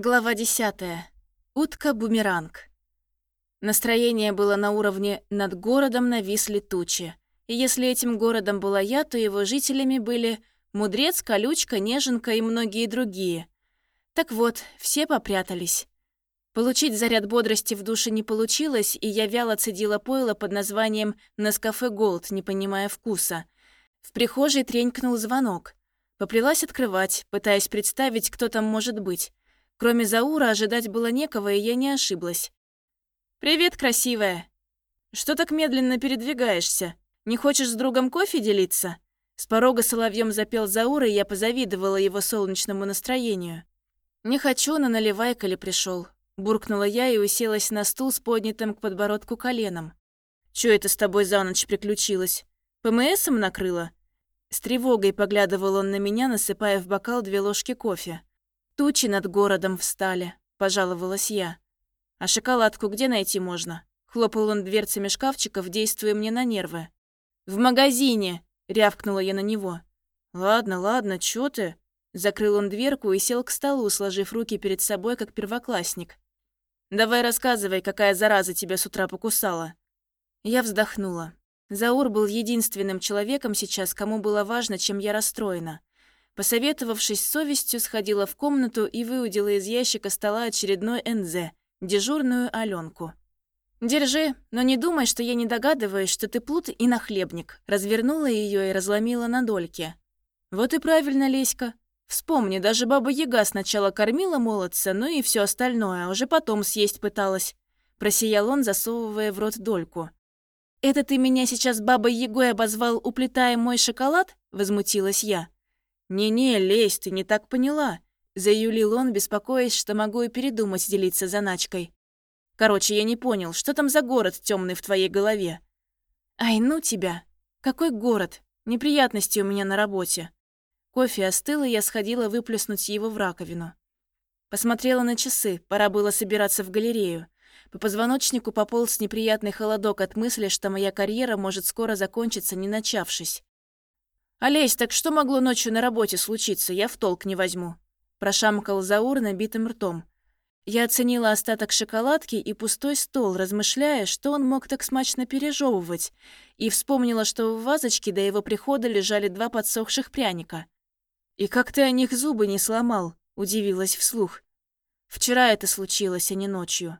Глава 10. Утка-бумеранг. Настроение было на уровне «над городом нависли тучи». И если этим городом была я, то его жителями были Мудрец, Колючка, Неженка и многие другие. Так вот, все попрятались. Получить заряд бодрости в душе не получилось, и я вяло цедила пойло под названием «Нескафе Голд», не понимая вкуса. В прихожей тренькнул звонок. Поплелась открывать, пытаясь представить, кто там может быть. Кроме Заура ожидать было некого, и я не ошиблась. «Привет, красивая! Что так медленно передвигаешься? Не хочешь с другом кофе делиться?» С порога соловьем запел Заур, и я позавидовала его солнечному настроению. «Не хочу, на наливайка ли пришел? буркнула я и уселась на стул с поднятым к подбородку коленом. «Чё это с тобой за ночь приключилось? ПМСом накрыло?» С тревогой поглядывал он на меня, насыпая в бокал две ложки кофе. «Тучи над городом встали», — пожаловалась я. «А шоколадку где найти можно?» Хлопал он дверцами шкафчиков, действуя мне на нервы. «В магазине!» — рявкнула я на него. «Ладно, ладно, чё ты?» Закрыл он дверку и сел к столу, сложив руки перед собой, как первоклассник. «Давай рассказывай, какая зараза тебя с утра покусала». Я вздохнула. Заур был единственным человеком сейчас, кому было важно, чем я расстроена. Посоветовавшись с совестью, сходила в комнату и выудила из ящика стола очередной НЗ, дежурную Аленку. «Держи, но не думай, что я не догадываюсь, что ты плут и нахлебник», развернула ее и разломила на дольки. «Вот и правильно, Леська. Вспомни, даже баба Яга сначала кормила молодца, ну и все остальное, а уже потом съесть пыталась». Просиял он, засовывая в рот дольку. «Это ты меня сейчас бабой Егой обозвал, уплетая мой шоколад?» Возмутилась я. «Не-не, лезь, ты не так поняла», — заюлил он, беспокоясь, что могу и передумать делиться заначкой. «Короче, я не понял, что там за город темный в твоей голове?» «Ай, ну тебя! Какой город? Неприятности у меня на работе». Кофе остыл, и я сходила выплеснуть его в раковину. Посмотрела на часы, пора было собираться в галерею. По позвоночнику пополз неприятный холодок от мысли, что моя карьера может скоро закончиться, не начавшись. «Олесь, так что могло ночью на работе случиться? Я в толк не возьму». Прошамкал Заур набитым ртом. Я оценила остаток шоколадки и пустой стол, размышляя, что он мог так смачно пережевывать, и вспомнила, что в вазочке до его прихода лежали два подсохших пряника. «И как ты о них зубы не сломал?» – удивилась вслух. «Вчера это случилось, а не ночью».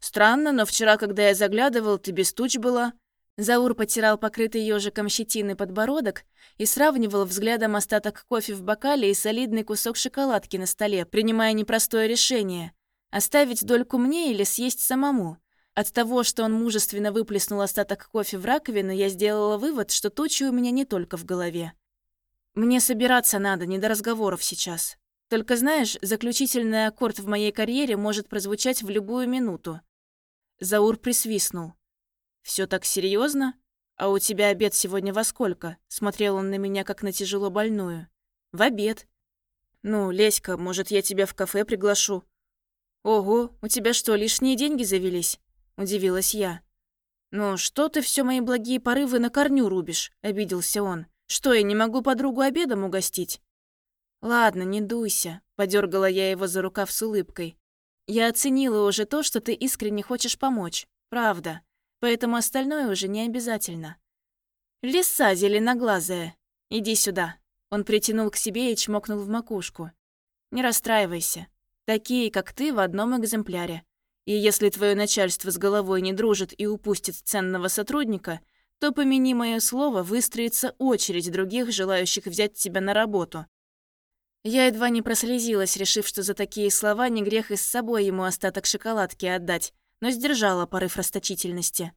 «Странно, но вчера, когда я заглядывал, ты без туч была», Заур потирал покрытый ежиком щетины подбородок и сравнивал взглядом остаток кофе в бокале и солидный кусок шоколадки на столе, принимая непростое решение – оставить дольку мне или съесть самому. От того, что он мужественно выплеснул остаток кофе в раковину, я сделала вывод, что тучи у меня не только в голове. Мне собираться надо, не до разговоров сейчас. Только знаешь, заключительный аккорд в моей карьере может прозвучать в любую минуту. Заур присвистнул. Все так серьезно? А у тебя обед сегодня во сколько? Смотрел он на меня, как на тяжело больную. В обед. Ну, Леська, может, я тебя в кафе приглашу? Ого, у тебя что, лишние деньги завелись? Удивилась я. «Ну, что ты все мои благие порывы на корню рубишь?» – обиделся он. «Что, я не могу подругу обедом угостить?» «Ладно, не дуйся», – подергала я его за рукав с улыбкой. «Я оценила уже то, что ты искренне хочешь помочь. Правда поэтому остальное уже не обязательно. «Лиса зеленоглазая, иди сюда». Он притянул к себе и чмокнул в макушку. «Не расстраивайся. Такие, как ты, в одном экземпляре. И если твое начальство с головой не дружит и упустит ценного сотрудника, то, помяни мое слово, выстроится очередь других, желающих взять тебя на работу. Я едва не прослезилась, решив, что за такие слова не грех и с собой ему остаток шоколадки отдать, но сдержала порыв расточительности.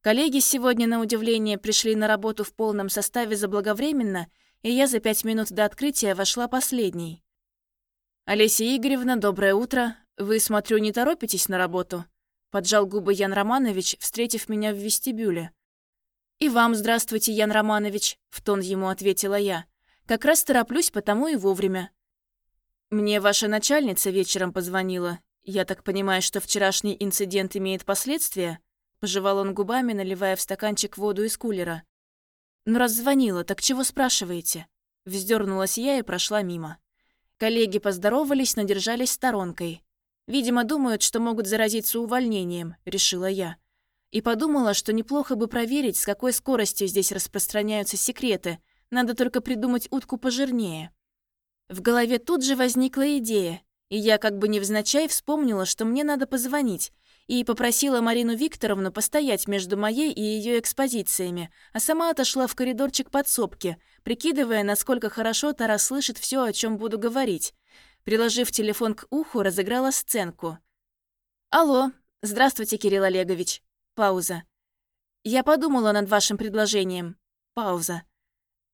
Коллеги сегодня, на удивление, пришли на работу в полном составе заблаговременно, и я за пять минут до открытия вошла последней. «Олеся Игоревна, доброе утро. Вы, смотрю, не торопитесь на работу?» Поджал губы Ян Романович, встретив меня в вестибюле. «И вам здравствуйте, Ян Романович», — в тон ему ответила я. «Как раз тороплюсь, потому и вовремя». «Мне ваша начальница вечером позвонила «Я так понимаю, что вчерашний инцидент имеет последствия?» Пожевал он губами, наливая в стаканчик воду из кулера. «Ну, раз звонила, так чего спрашиваете?» Вздернулась я и прошла мимо. Коллеги поздоровались, но держались сторонкой. Видимо, думают, что могут заразиться увольнением, решила я. И подумала, что неплохо бы проверить, с какой скоростью здесь распространяются секреты. Надо только придумать утку пожирнее. В голове тут же возникла идея, и я как бы невзначай вспомнила, что мне надо позвонить, и попросила Марину Викторовну постоять между моей и ее экспозициями, а сама отошла в коридорчик подсобки, прикидывая, насколько хорошо Тара слышит все, о чем буду говорить. Приложив телефон к уху, разыграла сценку. «Алло, здравствуйте, Кирилл Олегович». Пауза. «Я подумала над вашим предложением». Пауза.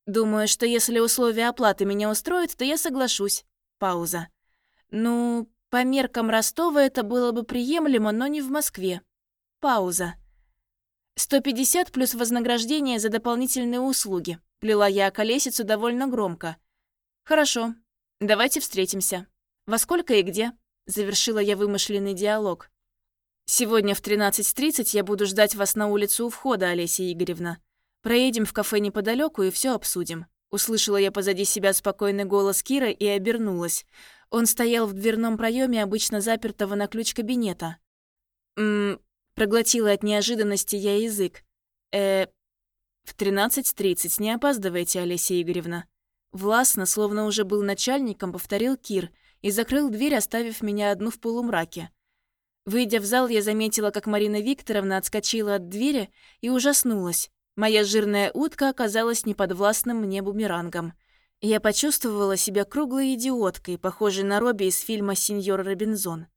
«Думаю, что если условия оплаты меня устроят, то я соглашусь». Пауза. «Ну, по меркам Ростова это было бы приемлемо, но не в Москве». Пауза. «150 плюс вознаграждение за дополнительные услуги», — плела я колесицу довольно громко. «Хорошо, давайте встретимся. Во сколько и где?» — завершила я вымышленный диалог. «Сегодня в 13.30 я буду ждать вас на улице у входа, Олеся Игоревна. Проедем в кафе неподалеку и все обсудим». Услышала я позади себя спокойный голос Кира и обернулась. Он стоял в дверном проеме обычно запертого на ключ кабинета. «Ммм...» Проглотила от неожиданности я язык. э В 13.30 не опаздывайте, Олеся Игоревна». Властно, словно уже был начальником, повторил Кир и закрыл дверь, оставив меня одну в полумраке. Выйдя в зал, я заметила, как Марина Викторовна отскочила от двери и ужаснулась. Моя жирная утка оказалась неподвластным мне бумерангом. Я почувствовала себя круглой идиоткой, похожей на Робби из фильма «Сеньор Робинзон».